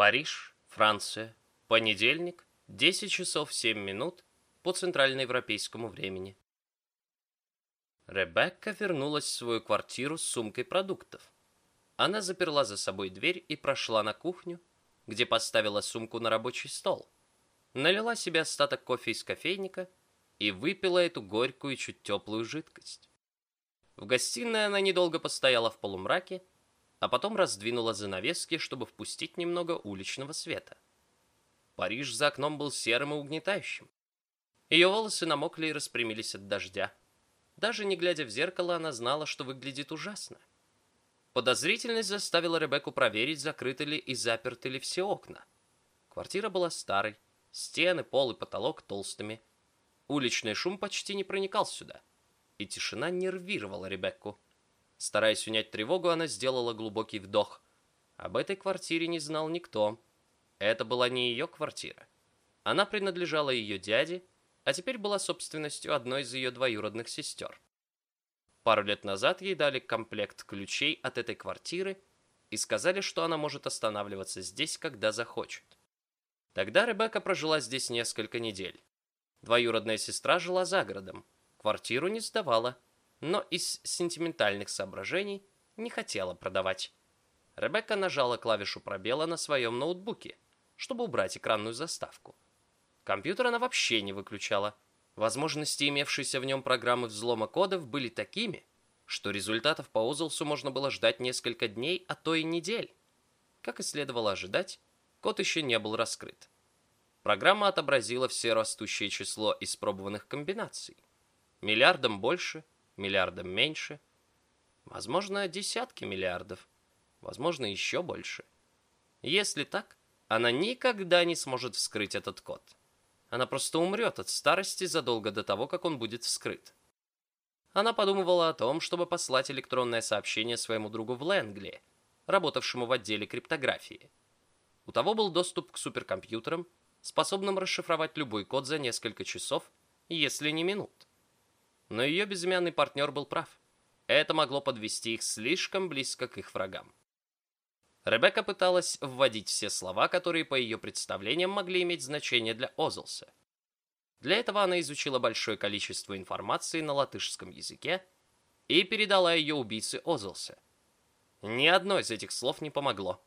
Париж, Франция. Понедельник, 10 часов 7 минут по центральноевропейскому времени. Ребекка вернулась в свою квартиру с сумкой продуктов. Она заперла за собой дверь и прошла на кухню, где поставила сумку на рабочий стол. Налила себе остаток кофе из кофейника и выпила эту горькую, чуть теплую жидкость. В гостиной она недолго постояла в полумраке, а потом раздвинула занавески, чтобы впустить немного уличного света. Париж за окном был серым и угнетающим. Ее волосы намокли и распрямились от дождя. Даже не глядя в зеркало, она знала, что выглядит ужасно. Подозрительность заставила Ребекку проверить, закрыты ли и заперты ли все окна. Квартира была старой, стены, пол и потолок толстыми. Уличный шум почти не проникал сюда, и тишина нервировала Ребекку. Стараясь унять тревогу, она сделала глубокий вдох. Об этой квартире не знал никто. Это была не ее квартира. Она принадлежала ее дяде, а теперь была собственностью одной из ее двоюродных сестер. Пару лет назад ей дали комплект ключей от этой квартиры и сказали, что она может останавливаться здесь, когда захочет. Тогда Ребекка прожила здесь несколько недель. Двоюродная сестра жила за городом, квартиру не сдавала, но из сентиментальных соображений не хотела продавать. Ребекка нажала клавишу пробела на своем ноутбуке, чтобы убрать экранную заставку. Компьютер она вообще не выключала. Возможности имевшейся в нем программы взлома кодов были такими, что результатов по Озлсу можно было ждать несколько дней, а то и недель. Как и следовало ожидать, код еще не был раскрыт. Программа отобразила все растущее число испробованных комбинаций. Миллиардом больше – миллиардом меньше, возможно, десятки миллиардов, возможно, еще больше. Если так, она никогда не сможет вскрыть этот код. Она просто умрет от старости задолго до того, как он будет вскрыт. Она подумывала о том, чтобы послать электронное сообщение своему другу в Лэнгли, работавшему в отделе криптографии. У того был доступ к суперкомпьютерам, способным расшифровать любой код за несколько часов, если не минут. Но ее безымянный партнер был прав. Это могло подвести их слишком близко к их врагам. Ребекка пыталась вводить все слова, которые по ее представлениям могли иметь значение для Озлса. Для этого она изучила большое количество информации на латышском языке и передала ее убийце Озлса. Ни одно из этих слов не помогло.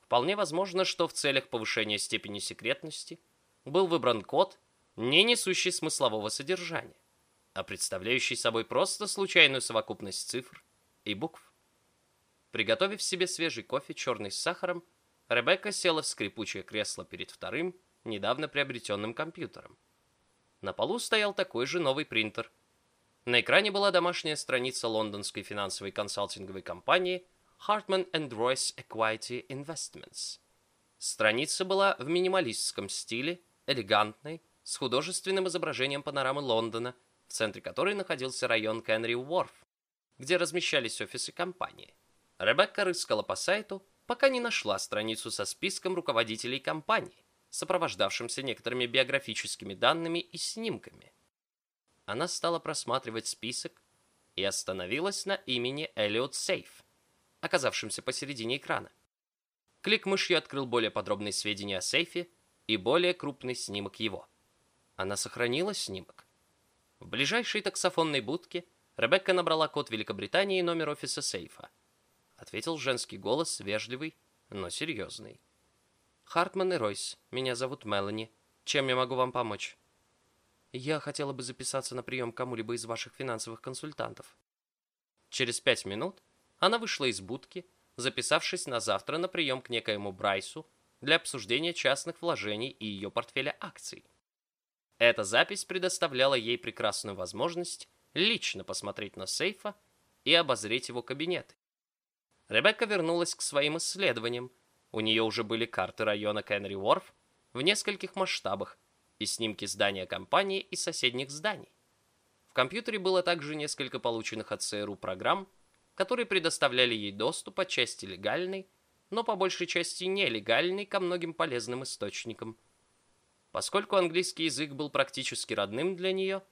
Вполне возможно, что в целях повышения степени секретности был выбран код, не несущий смыслового содержания а представляющий собой просто случайную совокупность цифр и букв. Приготовив себе свежий кофе черный с сахаром, Ребекка села в скрипучее кресло перед вторым, недавно приобретенным компьютером. На полу стоял такой же новый принтер. На экране была домашняя страница лондонской финансовой консалтинговой компании Hartman Royce Equity Investments. Страница была в минималистском стиле, элегантной, с художественным изображением панорамы Лондона – в центре которой находился район Кенри Уорф, где размещались офисы компании. Ребекка рыскала по сайту, пока не нашла страницу со списком руководителей компании, сопровождавшимся некоторыми биографическими данными и снимками. Она стала просматривать список и остановилась на имени Элliot Сейф, оказавшемся посередине экрана. Клик мышью открыл более подробные сведения о сейфе и более крупный снимок его. Она сохранила снимок в ближайшей таксофонной будке Ребекка набрала код Великобритании и номер офиса сейфа. Ответил женский голос, вежливый, но серьезный. «Хартман и Ройс, меня зовут Мелани. Чем я могу вам помочь?» «Я хотела бы записаться на прием кому-либо из ваших финансовых консультантов». Через пять минут она вышла из будки, записавшись на завтра на прием к некоему Брайсу для обсуждения частных вложений и ее портфеля акций. Эта запись предоставляла ей прекрасную возможность лично посмотреть на сейфа и обозреть его кабинеты. Ребекка вернулась к своим исследованиям. У нее уже были карты района Кенри Уорф в нескольких масштабах и снимки здания компании и соседних зданий. В компьютере было также несколько полученных от ЦРУ программ, которые предоставляли ей доступ отчасти легальный, но по большей части нелегальный ко многим полезным источникам – Поскольку английский язык был практически родным для нее,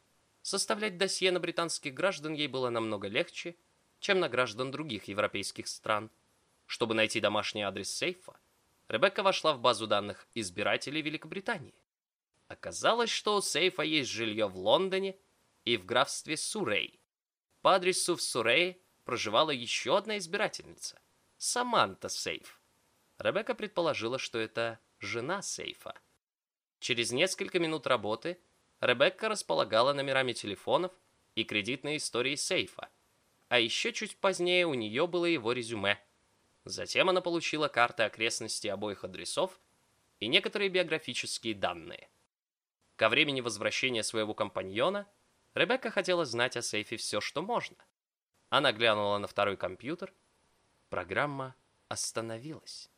составлять досье на британских граждан ей было намного легче, чем на граждан других европейских стран. Чтобы найти домашний адрес сейфа, Ребекка вошла в базу данных избирателей Великобритании. Оказалось, что у сейфа есть жилье в Лондоне и в графстве Суррей. По адресу в Суррее проживала еще одна избирательница – Саманта Сейф. Ребекка предположила, что это жена Сейфа. Через несколько минут работы Ребекка располагала номерами телефонов и кредитной историей Сейфа, а еще чуть позднее у нее было его резюме. Затем она получила карты окрестностей обоих адресов и некоторые биографические данные. Ко времени возвращения своего компаньона Ребекка хотела знать о сейфе все, что можно. Она глянула на второй компьютер. Программа остановилась.